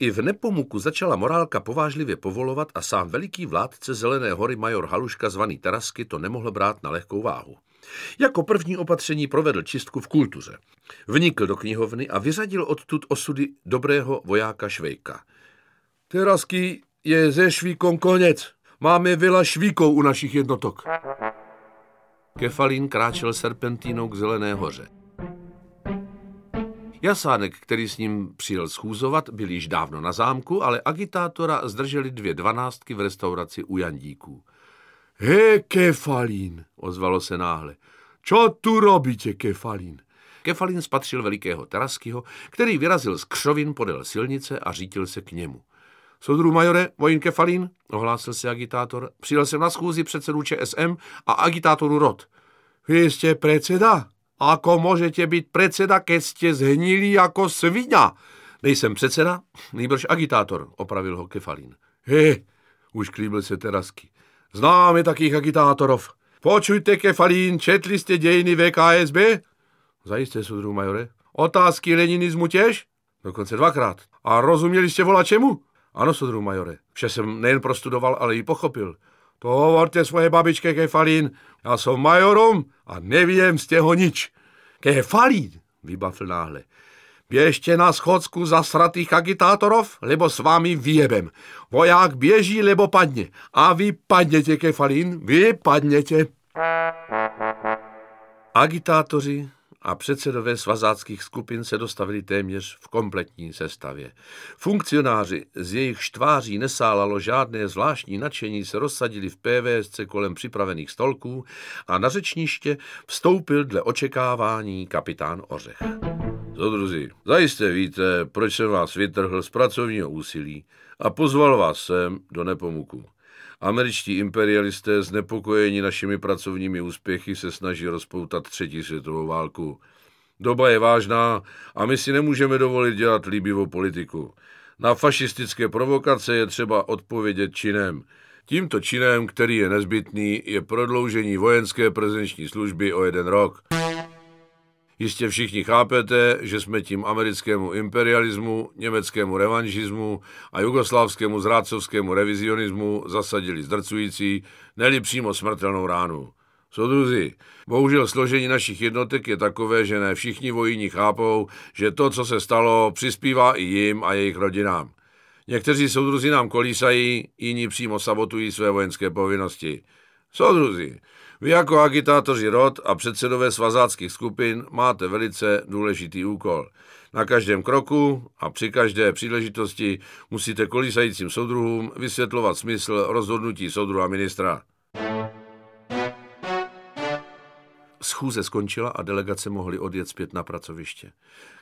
I v Nepomuku začala morálka povážlivě povolovat a sám veliký vládce Zelené hory major Haluška zvaný Tarasky to nemohl brát na lehkou váhu. Jako první opatření provedl čistku v kultuře. Vnikl do knihovny a vyřadil odtud osudy dobrého vojáka Švejka. Terasky je ze Švíkom konec. Máme vila Švíkou u našich jednotok. Kefalín kráčel serpentínou k Zelené hoře. Jasánek, který s ním přijel schůzovat, byl již dávno na zámku, ale agitátora zdrželi dvě dvanáctky v restauraci u Jandíků. He, Kefalín, ozvalo se náhle. Čo tu robíte, Kefalín? Kefalín spatřil velikého Teraskyho, který vyrazil z křovin podél silnice a řítil se k němu. Soudru majore, vojín Kefalín, ohlásil se agitátor, přijel jsem na schůzi předsedu ČSM a agitátoru Rod. Vy jste predseda? Ako můžete být predseda, keď jste zhnilí jako sviňa? Nejsem předseda, nejbrž agitátor, opravil ho Kefalín. He, už klíbil se Terasky. Známe takých agitátorov. Počujte, Kefalín, četli jste dějiny VKSB? Zajisté, soudru majore. Otázky leninismu těž? Dokonce dvakrát. A rozuměli jste vola čemu? Ano, soudru majore. Vše jsem nejen prostudoval, ale i pochopil. To hovorte svoje babičke Kefalín. Já jsem majorom a nevím z těho nič. Kefalín, vybavil náhle. Běžte na schodsku zasratých agitátorov, lebo s vámi vyjebem. Voják běží, lebo padne. A vy padnete, Kefalín, vy padnete. Agitátoři a předsedové svazáckých skupin se dostavili téměř v kompletní sestavě. Funkcionáři, z jejich štváří nesálalo žádné zvláštní nadšení, se rozsadili v PVSC kolem připravených stolků a na řečniště vstoupil dle očekávání kapitán Ořech. Zodruzi, zajisté víte, proč jsem vás vytrhl z pracovního úsilí a pozval vás sem do Nepomuku. Američtí imperialisté znepokojení našimi pracovními úspěchy se snaží rozpoutat třetí světovou válku. Doba je vážná a my si nemůžeme dovolit dělat líbivou politiku. Na fašistické provokace je třeba odpovědět činem. Tímto činem, který je nezbytný, je prodloužení vojenské prezenční služby o jeden rok. Jistě všichni chápete, že jsme tím americkému imperialismu, německému revanžismu a jugoslávskému zrádcovskému revizionismu zasadili zdrcující, neli přímo smrtelnou ránu. Soudruzi, bohužel složení našich jednotek je takové, že ne všichni vojíni chápou, že to, co se stalo, přispívá i jim a jejich rodinám. Někteří soudruzi nám kolísají, jiní přímo sabotují své vojenské povinnosti. Soudruzi, vy jako agitátoři rod a předsedové svazáckých skupin máte velice důležitý úkol. Na každém kroku a při každé příležitosti musíte kolísajícím soudruhům vysvětlovat smysl rozhodnutí soudruha ministra. Schůze skončila a delegace mohly odjet zpět na pracoviště.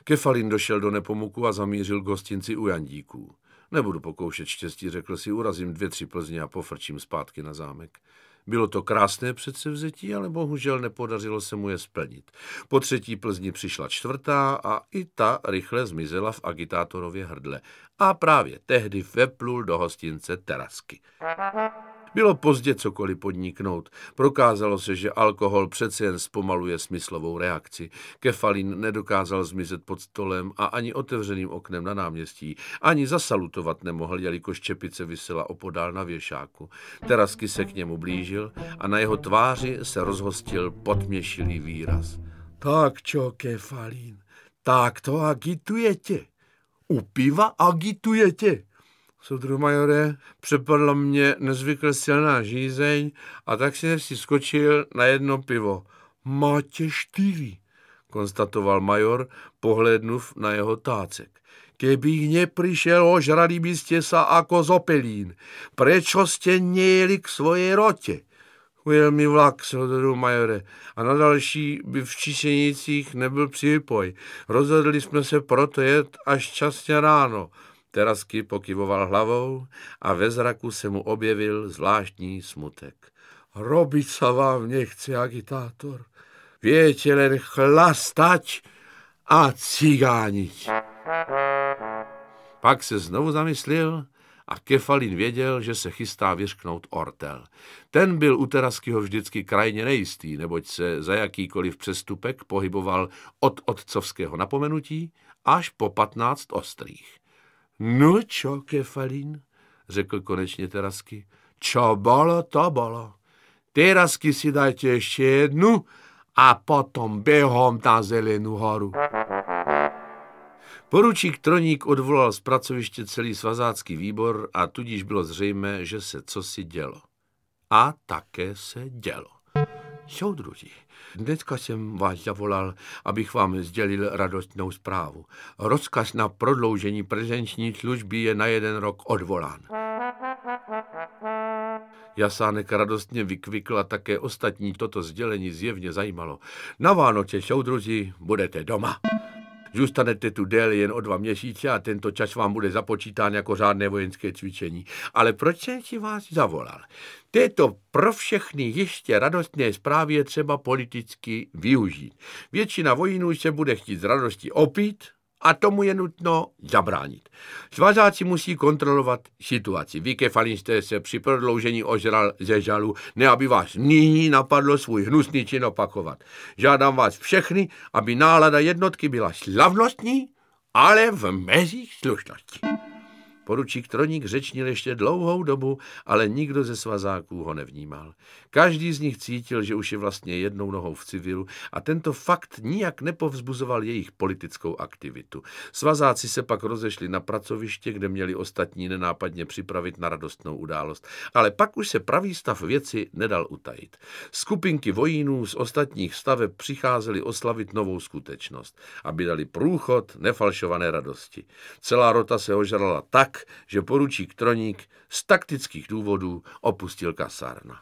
Kefalin došel do Nepomuku a zamířil gostinci u Jandíků. Nebudu pokoušet štěstí, řekl si, urazím dvě, tři Plzně a pofrčím zpátky na zámek. Bylo to krásné předsevzetí, ale bohužel nepodařilo se mu je splnit. Po třetí Plzni přišla čtvrtá a i ta rychle zmizela v agitátorově hrdle. A právě tehdy veplul do hostince Terasky. Bylo pozdě cokoliv podniknout. Prokázalo se, že alkohol přece jen zpomaluje smyslovou reakci. Kefalín nedokázal zmizet pod stolem a ani otevřeným oknem na náměstí. Ani zasalutovat nemohl, jelikož čepice vysela opodál na věšáku. Terasky se k němu blížil a na jeho tváři se rozhostil podměšilý výraz. Tak čo, Kefalín, tak to agitujete. U piva agitujete. Soudru majore, přepadla mě nezvykle silná žízeň a tak si si skočil na jedno pivo. Máte čtyři, konstatoval major, pohlednuv na jeho tácek. Kebych neprišel, ožrali byste sa ako zopelín. Prečo ste nejeli k svojej rote? Ujel mi vlak, soudru majore, a na další by v Číšenicích nebyl přípoj. Rozhodli jsme se proto jet až časně ráno. Terasky pokyvoval hlavou a ve zraku se mu objevil zvláštní smutek. Robiť sa vám nechce, agitátor. Viete len chlastať a cigániť. Pak se znovu zamyslel a Kefalin věděl, že se chystá vyřknout ortel. Ten byl u Teraskyho vždycky krajně nejistý, neboť se za jakýkoliv přestupek pohyboval od otcovského napomenutí až po patnáct ostrých. No čo, Kefalín, řekl konečně Terasky. Čo bolo, to bolo. Terasky si dajte ještě jednu a potom běhom na Zelenou horu. Poručík Troník odvolal z pracoviště celý svazácký výbor a tudíž bylo zřejmé, že se cosi dělo. A také se dělo. Soudruzi, dneska jsem vás zavolal, abych vám sdělil radostnou zprávu. Rozkaz na prodloužení prezenční služby je na jeden rok odvolán. Jasánek radostně vykvikl a také ostatní toto sdělení zjevně zajímalo. Na Vánoce, soudruzi, budete doma. Zůstanete tu déle jen o dva měsíce a tento čas vám bude započítán jako řádné vojenské cvičení. Ale proč jsem si vás zavolal? Této pro všechny ještě radostné zprávy je třeba politicky využít. Většina vojínů se bude chtít z radosti opít a tomu je nutno zabránit. Svazáci musí kontrolovat situaci. Vy, jste se při prodloužení ožral ze žalu, ne aby vás nyní napadlo svůj hnusný čin opakovat. Žádám vás všechny, aby nálada jednotky byla slavnostní, ale v mezích slušnosti. Poručík Troník řečnil ještě dlouhou dobu, ale nikdo ze svazáků ho nevnímal. Každý z nich cítil, že už je vlastně jednou nohou v civilu a tento fakt nijak nepovzbuzoval jejich politickou aktivitu. Svazáci se pak rozešli na pracoviště, kde měli ostatní nenápadně připravit na radostnou událost. Ale pak už se pravý stav věci nedal utajit. Skupinky vojínů z ostatních staveb přicházely oslavit novou skutečnost, aby dali průchod nefalšované radosti. Celá rota se ožrala že poručík Troník z taktických důvodů opustil kasárna.